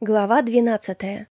Глава 12.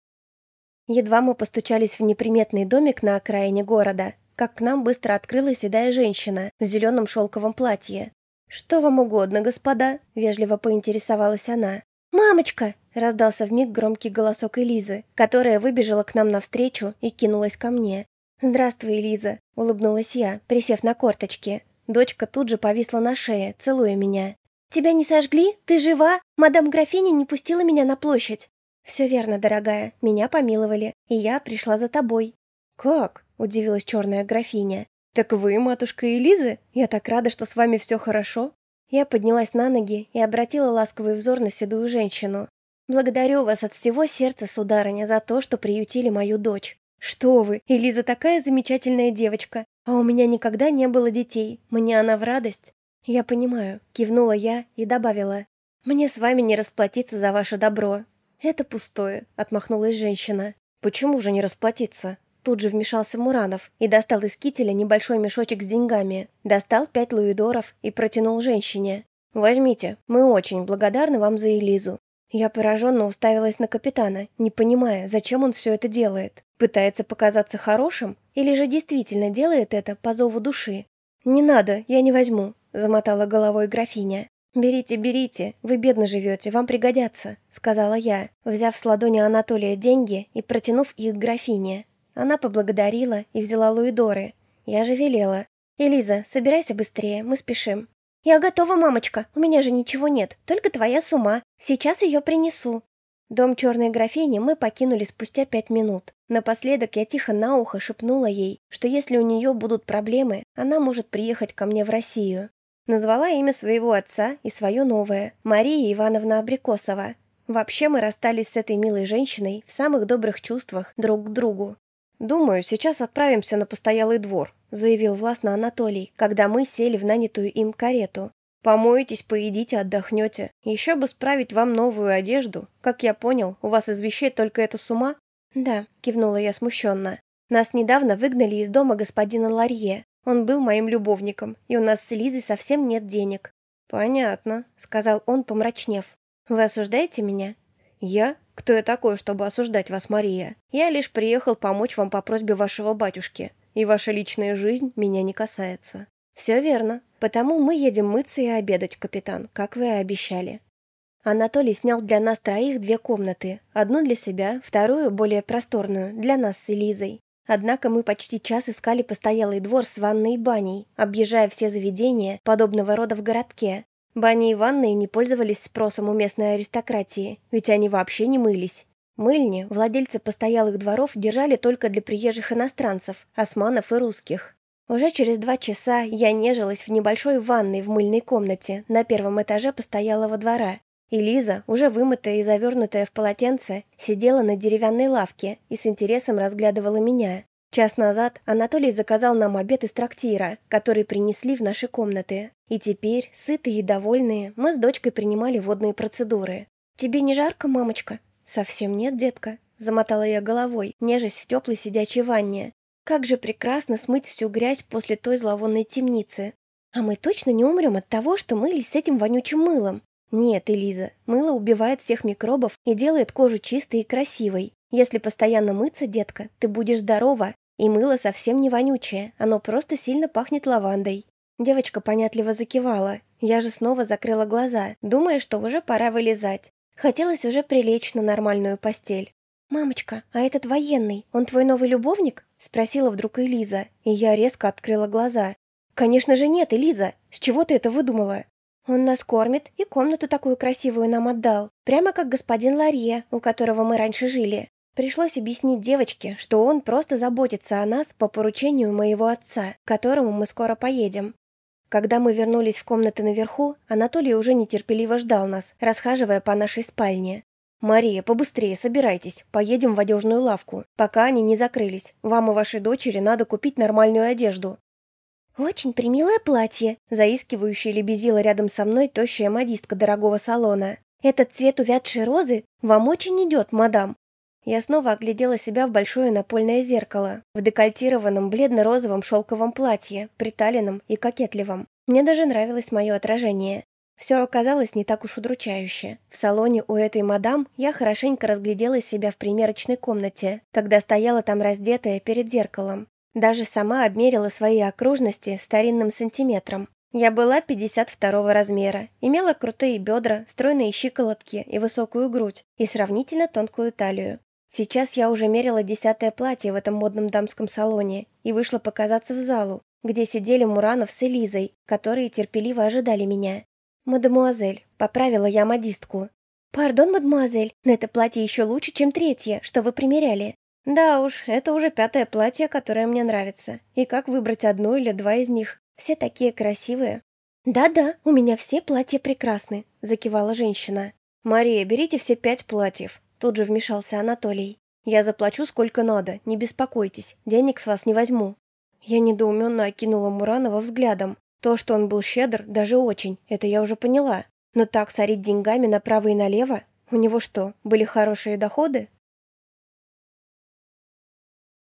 Едва мы постучались в неприметный домик на окраине города, как к нам быстро открылась седая женщина в зеленом шелковом платье. «Что вам угодно, господа?» – вежливо поинтересовалась она. «Мамочка!» – раздался вмиг громкий голосок Элизы, которая выбежала к нам навстречу и кинулась ко мне. «Здравствуй, Элиза!» – улыбнулась я, присев на корточки. Дочка тут же повисла на шее, целуя меня. «Тебя не сожгли? Ты жива? Мадам графиня не пустила меня на площадь». «Все верно, дорогая. Меня помиловали, и я пришла за тобой». «Как?» – удивилась черная графиня. «Так вы, матушка Элизы? Я так рада, что с вами все хорошо». Я поднялась на ноги и обратила ласковый взор на седую женщину. «Благодарю вас от всего сердца, сударыня, за то, что приютили мою дочь. Что вы, Элиза такая замечательная девочка, а у меня никогда не было детей. Мне она в радость. «Я понимаю», — кивнула я и добавила. «Мне с вами не расплатиться за ваше добро». «Это пустое», — отмахнулась женщина. «Почему же не расплатиться?» Тут же вмешался Муранов и достал из кителя небольшой мешочек с деньгами. Достал пять луидоров и протянул женщине. «Возьмите, мы очень благодарны вам за Элизу». Я пораженно уставилась на капитана, не понимая, зачем он все это делает. Пытается показаться хорошим или же действительно делает это по зову души? «Не надо, я не возьму», — замотала головой графиня. «Берите, берите, вы бедно живете, вам пригодятся», — сказала я, взяв с ладони Анатолия деньги и протянув их графине. Она поблагодарила и взяла луидоры. Я же велела. «Элиза, собирайся быстрее, мы спешим». «Я готова, мамочка, у меня же ничего нет, только твоя сума. Сейчас ее принесу», Дом черной графини мы покинули спустя пять минут. Напоследок я тихо на ухо шепнула ей, что если у нее будут проблемы, она может приехать ко мне в Россию. Назвала имя своего отца и свое новое – Мария Ивановна Абрикосова. Вообще мы расстались с этой милой женщиной в самых добрых чувствах друг к другу. «Думаю, сейчас отправимся на постоялый двор», – заявил властно Анатолий, когда мы сели в нанятую им карету. Помоетесь, поедите, отдохнете. Еще бы справить вам новую одежду. Как я понял, у вас из вещей только это с ума? Да, кивнула я смущенно. Нас недавно выгнали из дома господина Ларье. Он был моим любовником, и у нас с Лизой совсем нет денег. Понятно, сказал он, помрачнев. Вы осуждаете меня? Я? Кто я такой, чтобы осуждать вас, Мария? Я лишь приехал помочь вам по просьбе вашего батюшки, и ваша личная жизнь меня не касается. Все верно, Потому мы едем мыться и обедать, капитан, как вы и обещали. Анатолий снял для нас троих две комнаты. Одну для себя, вторую, более просторную, для нас с Элизой. Однако мы почти час искали постоялый двор с ванной и баней, объезжая все заведения подобного рода в городке. Бани и ванные не пользовались спросом у местной аристократии, ведь они вообще не мылись. Мыльни владельцы постоялых дворов держали только для приезжих иностранцев, османов и русских. Уже через два часа я нежилась в небольшой ванной в мыльной комнате на первом этаже постоялого двора. И уже вымытая и завернутая в полотенце, сидела на деревянной лавке и с интересом разглядывала меня. Час назад Анатолий заказал нам обед из трактира, который принесли в наши комнаты. И теперь, сытые и довольные, мы с дочкой принимали водные процедуры. «Тебе не жарко, мамочка?» «Совсем нет, детка», — замотала я головой, нежесть в теплой сидячей ванне. Как же прекрасно смыть всю грязь после той зловонной темницы. А мы точно не умрем от того, что мылись с этим вонючим мылом. Нет, Элиза, мыло убивает всех микробов и делает кожу чистой и красивой. Если постоянно мыться, детка, ты будешь здорова. И мыло совсем не вонючее, оно просто сильно пахнет лавандой. Девочка понятливо закивала. Я же снова закрыла глаза, думая, что уже пора вылезать. Хотелось уже прилечь на нормальную постель. «Мамочка, а этот военный, он твой новый любовник?» — спросила вдруг Элиза, и я резко открыла глаза. «Конечно же нет, Элиза! С чего ты это выдумала?» «Он нас кормит и комнату такую красивую нам отдал, прямо как господин Ларье, у которого мы раньше жили. Пришлось объяснить девочке, что он просто заботится о нас по поручению моего отца, к которому мы скоро поедем. Когда мы вернулись в комнаты наверху, Анатолий уже нетерпеливо ждал нас, расхаживая по нашей спальне. «Мария, побыстрее собирайтесь, поедем в одежную лавку, пока они не закрылись. Вам и вашей дочери надо купить нормальную одежду». «Очень примилое платье», — заискивающе лебезила рядом со мной тощая модистка дорогого салона. «Этот цвет увядшей розы вам очень идет, мадам». Я снова оглядела себя в большое напольное зеркало, в декольтированном бледно-розовом шелковом платье, приталенном и кокетливом. Мне даже нравилось мое отражение. Все оказалось не так уж удручающе. В салоне у этой мадам я хорошенько разглядела себя в примерочной комнате, когда стояла там раздетая перед зеркалом. Даже сама обмерила свои окружности старинным сантиметром. Я была 52 размера, имела крутые бедра, стройные щиколотки и высокую грудь, и сравнительно тонкую талию. Сейчас я уже мерила десятое платье в этом модном дамском салоне и вышла показаться в залу, где сидели Муранов с Элизой, которые терпеливо ожидали меня. «Мадемуазель», — поправила я модистку. «Пардон, мадемуазель, но это платье еще лучше, чем третье, что вы примеряли». «Да уж, это уже пятое платье, которое мне нравится. И как выбрать одно или два из них? Все такие красивые». «Да-да, у меня все платья прекрасны», — закивала женщина. «Мария, берите все пять платьев», — тут же вмешался Анатолий. «Я заплачу сколько надо, не беспокойтесь, денег с вас не возьму». Я недоуменно окинула Муранова взглядом. То, что он был щедр, даже очень, это я уже поняла. Но так сорить деньгами направо и налево? У него что, были хорошие доходы?